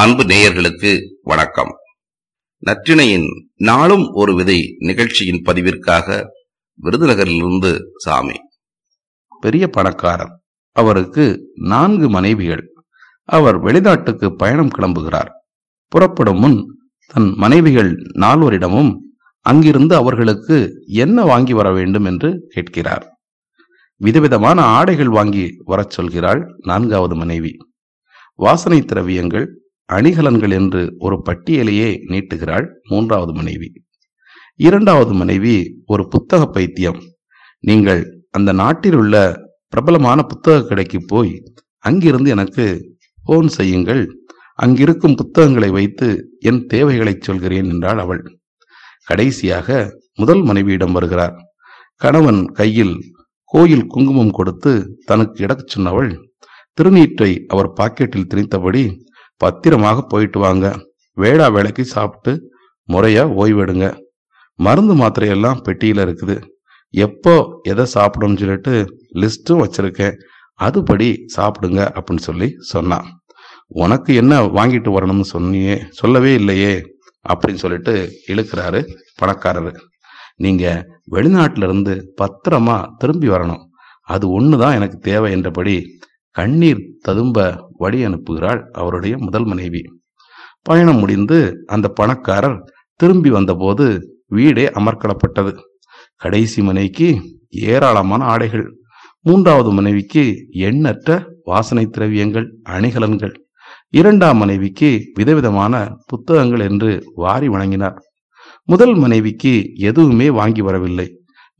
அன்பு நேயர்களுக்கு வணக்கம். நற்றிணையின் நாளும் ஒரு விதை நிகழ்ச்சியின் பதிவிற்காக விருதுநகரிலிருந்து சாமி. பெரிய பணக்காரர். அவருக்கு நான்கு மனைவிகள். அவர் வெளிநாட்டுக்கு பயணம் கிளம்புகிறார். புறப்படும் முன் தன் மனைவிகள் நால்வரிடமும் அங்கிருந்து அவர்களுக்கு என்ன வாங்கி வர வேண்டும் என்று கேட்கிறார். விதவிதமான ஆடைகள் வாங்கி வரச் சொல்கிறாள் நான்காவது மனைவி. வாசனை திரவியங்கள் அணிகலன்கள் என்று ஒரு பட்டியலையே நீட்டுகிறாள் மூன்றாவது மனைவி. இரண்டாவது மனைவி ஒரு புத்தக பைத்தியம். நீங்கள் அந்த நாட்டில் உள்ள பிரபலமான புத்தக கடைக்கு போய் அங்கிருந்து எனக்கு போன் செய்யுங்கள். அங்கிருக்கும் புத்தகங்களை வைத்து என் தேவைகளை சொல்கிறேன் என்றாள் அவள். கடைசியாக முதல் மனைவியிடம் வருகிறார். கணவன் கையில் கோயில் குங்குமம் கொடுத்து தனக்கு இடக்கச் சொன்னவள் திருநீற்றை அவர் பாக்கெட்டில் திணித்தபடி பத்திரமாக போயிட்டு வாங்க. வேடா வேலைக்கு சாப்பிட்டு முறையா ஓய்வெடுங்க. மருந்து மாத்திரையெல்லாம் பெட்டியில இருக்குது. எப்போ எதை சாப்பிடணும்னு சொல்லிட்டு லிஸ்ட்டும் வச்சிருக்கேன். அதுபடி சாப்பிடுங்க அப்படின்னு சொல்லி சொன்னான் உனக்கு என்ன வாங்கிட்டு வரணும்னு சொன்னியே சொல்லவே இல்லையே அப்படின்னு சொல்லிட்டு இழுக்கிறாரு பணக்காரர். நீங்க வெளிநாட்டிலிருந்து பத்திரமா திரும்பி வரணும். அது ஒன்று தான் எனக்கு தேவை என்றபடி கண்ணீர் ததும்ப வழி அனுப்புகிறாள் அவருடைய முதல் மனைவி. பயணம் முடிந்து அந்த பணக்காரர் திரும்பி வந்தபோது வீடே அமர்க்களப்பட்டது கடைசி மனைவிக்கு ஏராளமான ஆடைகள். மூன்றாவது மனைவிக்கு எண்ணற்ற வாசனை திரவியங்கள் அணிகலன்கள். இரண்டாம் மனைவிக்கு விதவிதமான புத்தகங்கள் என்று வாரி வணங்கினார் முதல் மனைவிக்கு எதுவுமே வாங்கி வரவில்லை.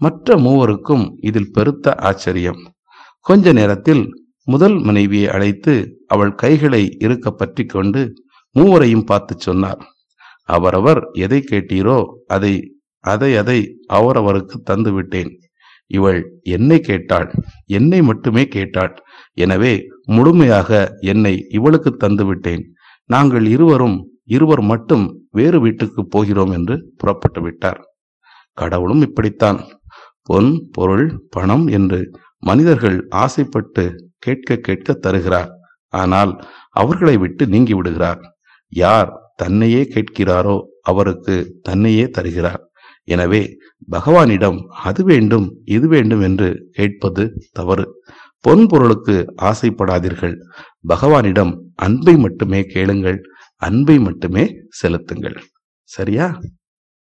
மற்ற மூவருக்கும் இதில் பெருத்த ஆச்சரியம். கொஞ்ச நேரத்தில் முதல் மனைவியை அழைத்து அவள் கைகளை இருக்க பற்றி கொண்டு மூவரையும் பார்த்து சொன்னார். அவரவர் எதை கேட்டீரோ அதை அதை அதை அவரவருக்கு தந்து விட்டேன். இவள் என்னை கேட்டாள் என்னை மட்டுமே கேட்டாள். எனவே முழுமையாக என்னை இவளுக்கு தந்து விட்டேன். நாங்கள் இருவரும் இருவர் மட்டும் வேறு வீட்டுக்கு போகிறோம் என்று புறப்பட்டு விட்டார். கடவுளும் இப்படித்தான். பொன் பொருள் பணம் என்று மனிதர்கள் ஆசைப்பட்டு கேட்க கேட்க தருகிறார். ஆனால் அவர்களை விட்டு நீங்கி விடுகிறார். யார் தன்னையே கேட்கிறாரோ அவருக்கு தன்னையே தருகிறார். எனவே பகவானிடம் அது வேண்டும் இது வேண்டும் என்று கேட்பது தவறு. பொன் பொருளுக்கு ஆசைப்படாதீர்கள். பகவானிடம் அன்பை மட்டுமே கேளுங்கள் அன்பை மட்டுமே செலுத்துங்கள். சரியா?